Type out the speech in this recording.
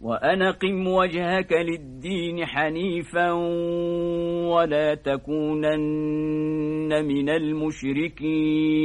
وأنقم وجهك للدين حنيفا ولا تكونن من المشركين.